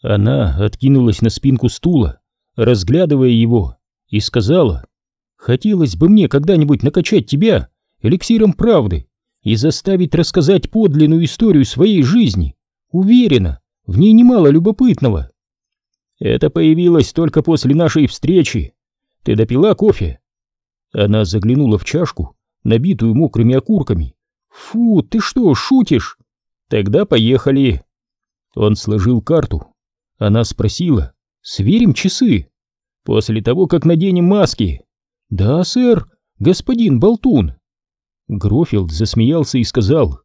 Она откинулась на спинку стула, разглядывая его, и сказала, «Хотелось бы мне когда-нибудь накачать тебя эликсиром правды и заставить рассказать подлинную историю своей жизни. Уверена, в ней немало любопытного». «Это появилось только после нашей встречи. Ты допила кофе?» Она заглянула в чашку, набитую мокрыми окурками. «Фу, ты что, шутишь?» «Тогда поехали». Он сложил карту. Она спросила, «Сверим часы?» «После того, как наденем маски». «Да, сэр, господин Болтун». Грофилд засмеялся и сказал,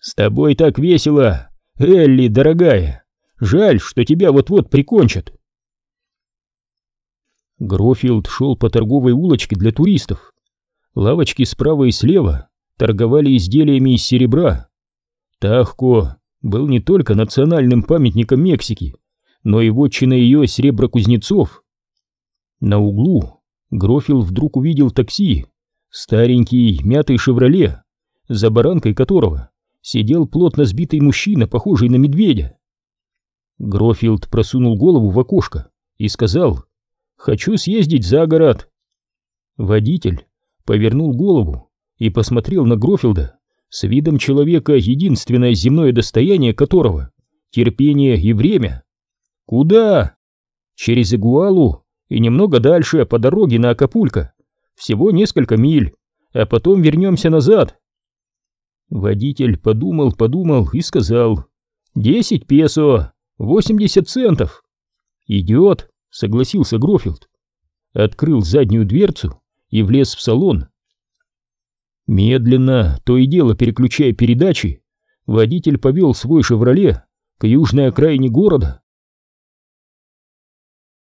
«С тобой так весело, Элли, дорогая. Жаль, что тебя вот-вот прикончат». Грофилд шел по торговой улочке для туристов. Лавочки справа и слева торговали изделиями из серебра. Тахко был не только национальным памятником Мексики, но и вотчиной ее сереброкузнецов. На углу Грофил вдруг увидел такси, старенький мятый «Шевроле», за баранкой которого сидел плотно сбитый мужчина, похожий на медведя. Грофилд просунул голову в окошко и сказал «Хочу съездить за город». Водитель повернул голову и посмотрел на Грофилда с видом человека, единственное земное достояние которого — терпение и время. «Куда?» «Через Игуалу и немного дальше по дороге на Акапулько. Всего несколько миль, а потом вернемся назад». Водитель подумал, подумал и сказал «Десять песо, восемьдесят центов». «Идет», — согласился Грофилд. Открыл заднюю дверцу и влез в салон. Медленно, то и дело переключая передачи, водитель повел свой «Шевроле» к южной окраине города.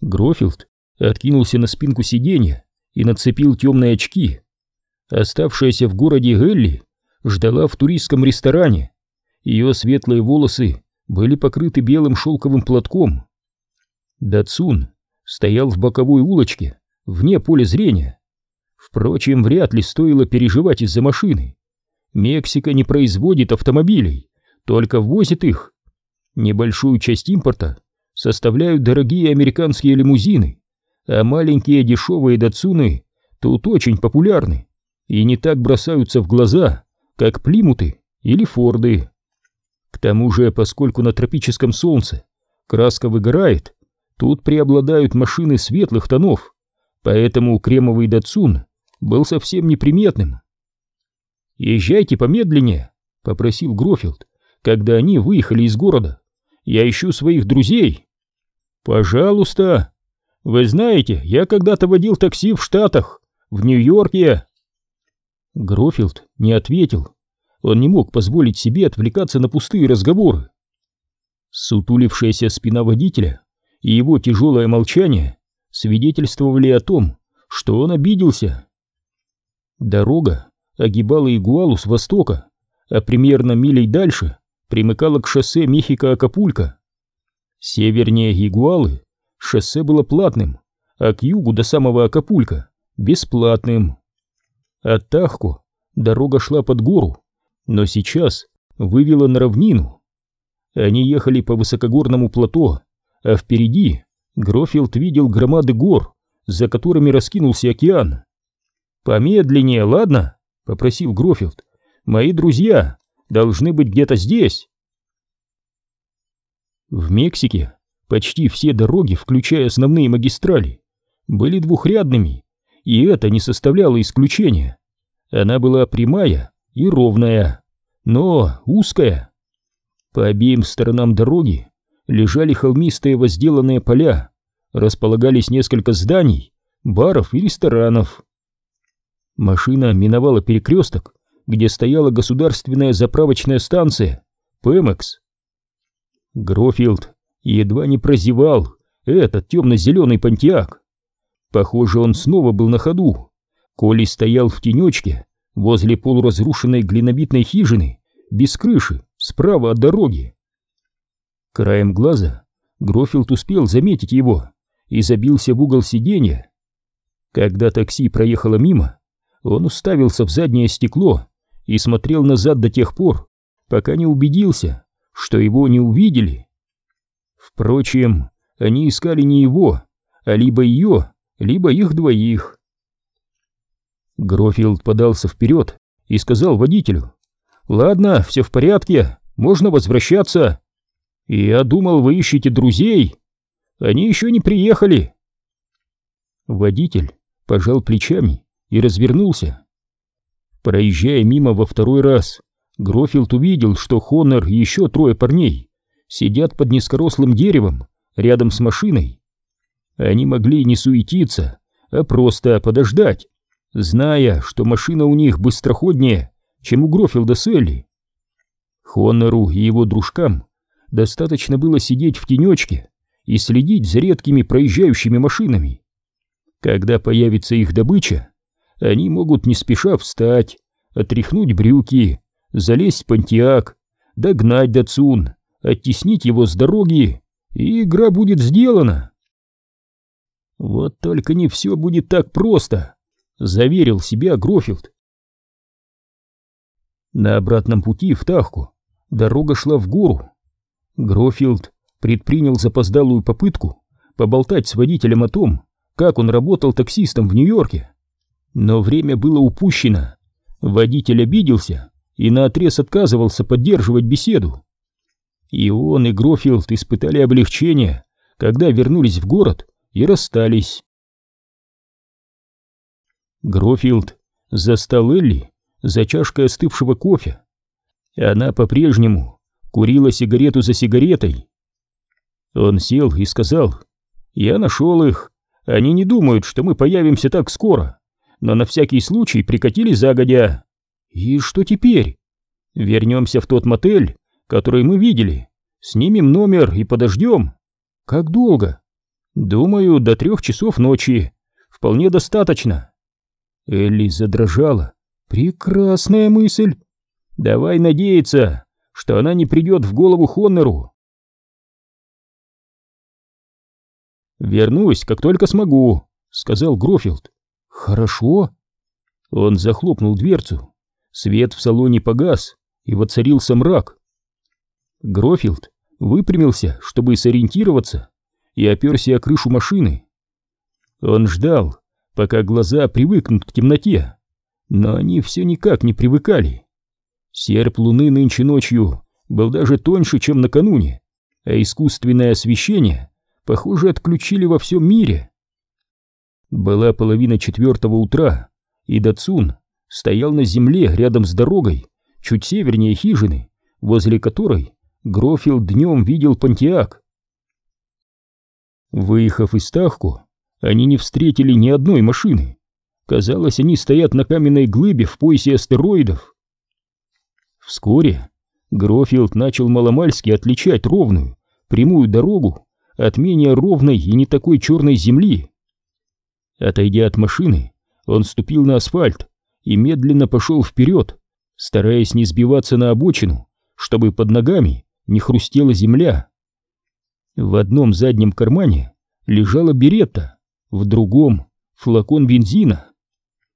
Грофилд откинулся на спинку сиденья и нацепил темные очки. Оставшаяся в городе Элли ждала в туристском ресторане. Ее светлые волосы были покрыты белым шелковым платком. Датсун стоял в боковой улочке, вне поля зрения. Впрочем, вряд ли стоило переживать из-за машины. Мексика не производит автомобилей, только ввозит их. Небольшую часть импорта составляют дорогие американские лимузины, а маленькие дешевые датсуны тут очень популярны и не так бросаются в глаза, как плимуты или форды. К тому же, поскольку на тропическом солнце краска выгорает, тут преобладают машины светлых тонов, поэтому кремовый датсун был совсем неприметным. «Езжайте помедленнее», — попросил Грофилд, когда они выехали из города. «Я ищу своих друзей». «Пожалуйста. Вы знаете, я когда-то водил такси в Штатах, в Нью-Йорке». Грофилд не ответил. Он не мог позволить себе отвлекаться на пустые разговоры. Сутулившаяся спина водителя и его тяжелое молчание свидетельствовали о том, что он обиделся. Дорога огибала Игуалу с востока, а примерно милей дальше примыкала к шоссе Мехико-Акапулько. Севернее Игуалы шоссе было платным, а к югу до самого Акапулько — бесплатным. От Тахко дорога шла под гору, но сейчас вывела на равнину. Они ехали по высокогорному плато, а впереди Грофилд видел громады гор, за которыми раскинулся океан. «Помедленнее, ладно?» — попросил Грофилд. «Мои друзья должны быть где-то здесь». В Мексике почти все дороги, включая основные магистрали, были двухрядными, и это не составляло исключения. Она была прямая и ровная, но узкая. По обеим сторонам дороги лежали холмистые возделанные поля, располагались несколько зданий, баров и ресторанов. Машина миновала перекресток, где стояла государственная заправочная станция Пемекс. Грофилд едва не прозевал этот темно-зеленый понтиак. Похоже, он снова был на ходу. Коли стоял в тенечке возле полуразрушенной глинобитной хижины, без крыши, справа от дороги. Краем глаза Грофилд успел заметить его и забился в угол сиденья. Когда такси проехало мимо, он уставился в заднее стекло и смотрел назад до тех пор, пока не убедился, что его не увидели. Впрочем, они искали не его, а либо ее, либо их двоих. Грофилд подался вперед и сказал водителю, «Ладно, все в порядке, можно возвращаться. Я думал, вы ищете друзей. Они еще не приехали». Водитель пожал плечами и развернулся. Проезжая мимо во второй раз, Грофилд увидел, что Хонор и еще трое парней сидят под низкорослым деревом рядом с машиной. Они могли не суетиться, а просто подождать, зная, что машина у них быстроходнее, чем у Грофилда с Элли. Хонору и его дружкам достаточно было сидеть в тенечке и следить за редкими проезжающими машинами. Когда появится их добыча, они могут не спеша встать, отряхнуть брюки, залезть в понтиак, догнать Дацун, оттеснить его с дороги, и игра будет сделана. Вот только не все будет так просто, заверил себя Грофилд. На обратном пути в Тахку дорога шла в гору. Грофилд предпринял запоздалую попытку поболтать с водителем о том, как он работал таксистом в Нью-Йорке. Но время было упущено. Водитель обиделся и наотрез отказывался поддерживать беседу. И он, и Грофилд испытали облегчение, когда вернулись в город и расстались. Грофилд застал Элли за чашкой остывшего кофе. Она по-прежнему курила сигарету за сигаретой. Он сел и сказал, «Я нашел их. Они не думают, что мы появимся так скоро, но на всякий случай прикатили загодя. И что теперь? Вернемся в тот мотель, который мы видели, снимем номер и подождем. Как долго? Думаю, до трех часов ночи. Вполне достаточно. Элли задрожала. Прекрасная мысль. Давай надеяться, что она не придет в голову Хоннеру. «Вернусь, как только смогу», — сказал Грофилд. «Хорошо». Он захлопнул дверцу. Свет в салоне погас, и воцарился мрак. Грофилд выпрямился, чтобы сориентироваться, и оперся о крышу машины. Он ждал, пока глаза привыкнут к темноте, но они все никак не привыкали. Серп луны нынче ночью был даже тоньше, чем накануне, а искусственное освещение, похоже, отключили во всем мире. Была половина четвертого утра, и Дацун стоял на земле рядом с дорогой, чуть севернее хижины, возле которой Грофил днем видел Пантиак. Выехав из Тахку, они не встретили ни одной машины. Казалось, они стоят на каменной глыбе в поясе астероидов. Вскоре Грофилд начал маломальски отличать ровную, прямую дорогу от менее ровной и не такой черной земли. Отойдя от машины, он ступил на асфальт и медленно пошел вперед, стараясь не сбиваться на обочину, чтобы под ногами не хрустела земля. В одном заднем кармане лежала беретта, в другом — флакон бензина.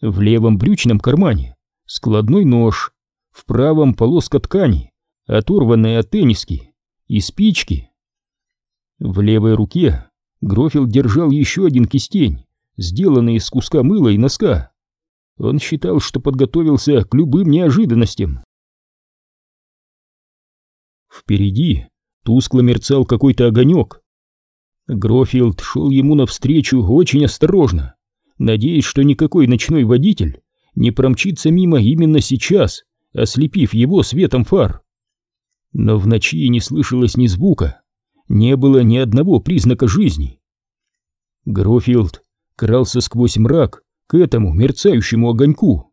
В левом брючном кармане — складной нож, в правом — полоска ткани, оторванная от тенниски, и спички. В левой руке Грофил держал еще один кистень, сделанный из куска мыла и носка. Он считал, что подготовился к любым неожиданностям. Впереди тускло мерцал какой-то огонек. Грофилд шел ему навстречу очень осторожно, надеясь, что никакой ночной водитель не промчится мимо именно сейчас, ослепив его светом фар. Но в ночи не слышалось ни звука, не было ни одного признака жизни. Грофилд крался сквозь мрак к этому мерцающему огоньку.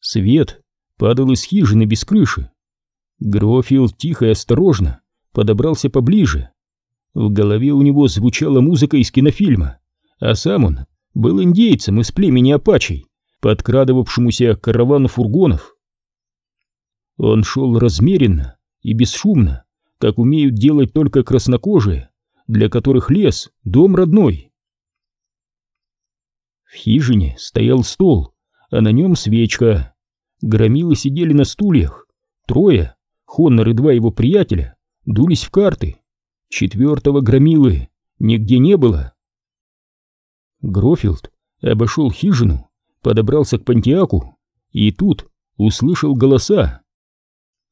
Свет падал из хижины без крыши. Грофилд тихо и осторожно подобрался поближе. В голове у него звучала музыка из кинофильма, а сам он был индейцем из племени Апачей, подкрадывавшемуся к каравану фургонов. Он шел размеренно и бесшумно, как умеют делать только краснокожие, для которых лес — дом родной. В хижине стоял стол, а на нем свечка. Громилы сидели на стульях. Трое, Хоннор и два его приятеля, дулись в карты. Четвертого громилы нигде не было. Грофилд обошел хижину, подобрался к Пантиаку и тут услышал голоса.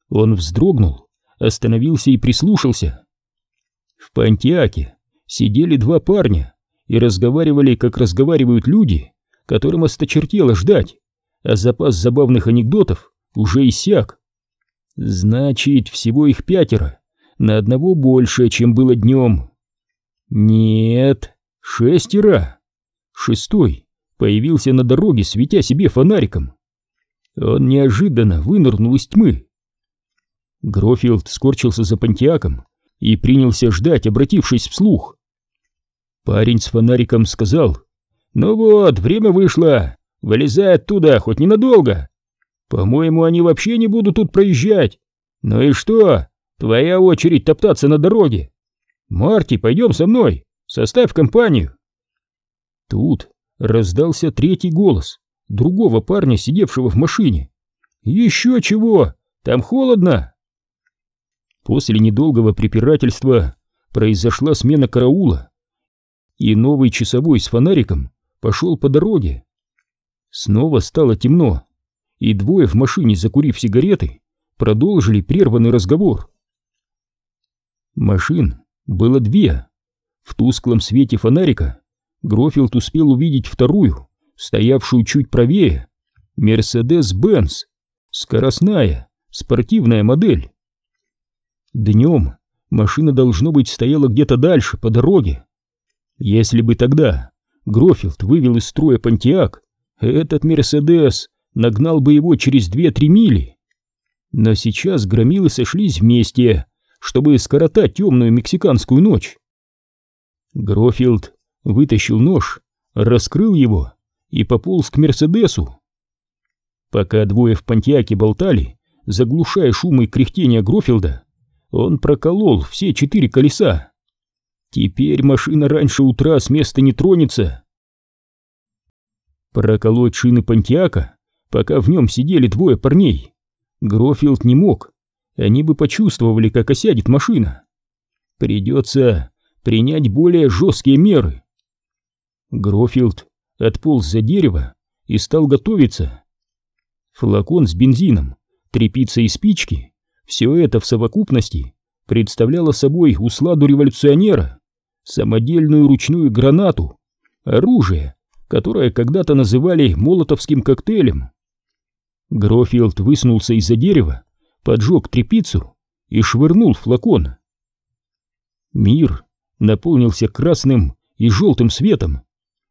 Он вздрогнул, остановился и прислушался. В Пантиаке сидели два парня и разговаривали, как разговаривают люди, которым осточертело ждать, а запас забавных анекдотов уже иссяк. Значит, всего их пятеро, на одного больше, чем было днем. Нет, шестеро. Шестой появился на дороге, светя себе фонариком. Он неожиданно вынырнул из тьмы. Грофилд скорчился за Пантиаком и принялся ждать, обратившись вслух. Парень с фонариком сказал, «Ну вот, время вышло, вылезай оттуда, хоть ненадолго. По-моему, они вообще не будут тут проезжать. Ну и что, твоя очередь топтаться на дороге. Марти, пойдем со мной, составь компанию». Тут раздался третий голос другого парня, сидевшего в машине. «Еще чего? Там холодно!» После недолгого препирательства произошла смена караула, и новый часовой с фонариком пошел по дороге. Снова стало темно, и двое в машине, закурив сигареты, продолжили прерванный разговор. Машин было две. В тусклом свете фонарика Грофилд успел увидеть вторую, стоявшую чуть правее, Мерседес-Бенц, скоростная, спортивная модель. Днем машина, должно быть, стояла где-то дальше, по дороге. Если бы тогда Грофилд вывел из строя Понтиак, этот Мерседес нагнал бы его через две-три мили. Но сейчас громилы сошлись вместе, чтобы скоротать темную мексиканскую ночь. Грофилд вытащил нож, раскрыл его и пополз к Мерседесу. Пока двое в Понтиаке болтали, заглушая шум и кряхтение Грофилда, он проколол все четыре колеса. Теперь машина раньше утра с места не тронется. Проколоть шины Понтиака, пока в нем сидели двое парней, Грофилд не мог. Они бы почувствовали, как осядет машина. Придется принять более жесткие меры. Грофилд отполз за дерево и стал готовиться. Флакон с бензином, трепица и спички — все это в совокупности представляло собой усладу революционера, самодельную ручную гранату, оружие, которое когда-то называли молотовским коктейлем. Грофилд высунулся из-за дерева, поджег трепицу и швырнул флакон. Мир наполнился красным и желтым светом.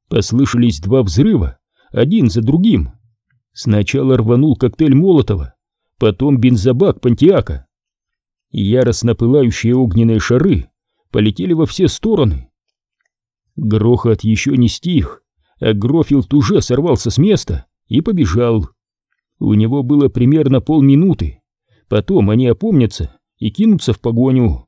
Послышались два взрыва, один за другим. Сначала рванул коктейль Молотова, потом бензобак Пантиака. Яростно пылающие огненные шары полетели во все стороны. Грохот еще не стих, а Грофилд уже сорвался с места и побежал. У него было примерно полминуты, потом они опомнятся и кинутся в погоню.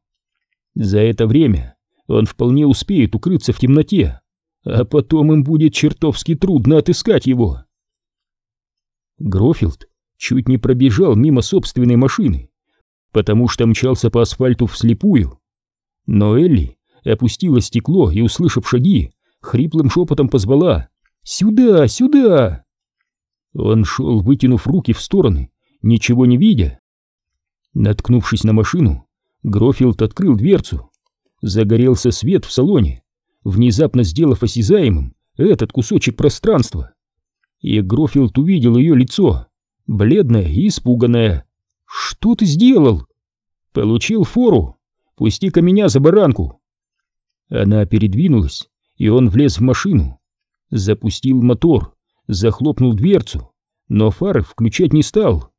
За это время он вполне успеет укрыться в темноте а потом им будет чертовски трудно отыскать его. Грофилд чуть не пробежал мимо собственной машины, потому что мчался по асфальту вслепую. Но Элли опустила стекло и, услышав шаги, хриплым шепотом позвала «Сюда, сюда!». Он шел, вытянув руки в стороны, ничего не видя. Наткнувшись на машину, Грофилд открыл дверцу. Загорелся свет в салоне, внезапно сделав осязаемым этот кусочек пространства. И Грофилд увидел ее лицо, бледное и испуганное. «Что ты сделал?» «Получил фору. Пусти-ка меня за баранку». Она передвинулась, и он влез в машину. Запустил мотор, захлопнул дверцу, но фары включать не стал.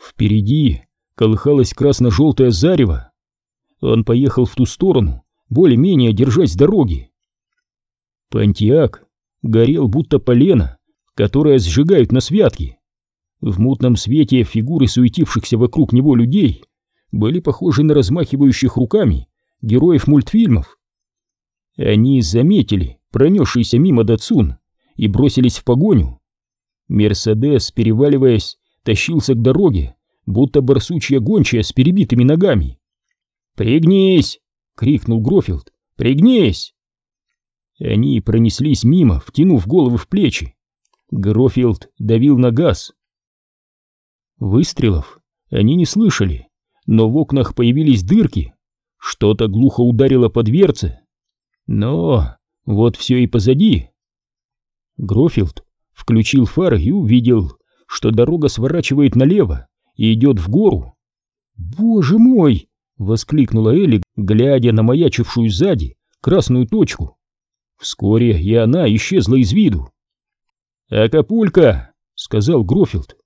Впереди колыхалось красно-желтое зарево. Он поехал в ту сторону, более-менее держась дороги. Пантиак горел будто полено, которое сжигают на святке. В мутном свете фигуры суетившихся вокруг него людей были похожи на размахивающих руками героев мультфильмов. Они заметили пронесшийся мимо Датсун и бросились в погоню. Мерседес, переваливаясь, тащился к дороге, будто барсучья гончая с перебитыми ногами. «Пригнись!» — крикнул Грофилд. «Пригнись!» Они пронеслись мимо, втянув головы в плечи. Грофилд давил на газ. Выстрелов они не слышали, но в окнах появились дырки. Что-то глухо ударило по дверце. Но вот все и позади. Грофилд включил фары и увидел, что дорога сворачивает налево и идет в гору. «Боже мой!» — воскликнула Элли, глядя на маячившую сзади красную точку. Вскоре и она исчезла из виду. «Акапулька!» — сказал Грофилд.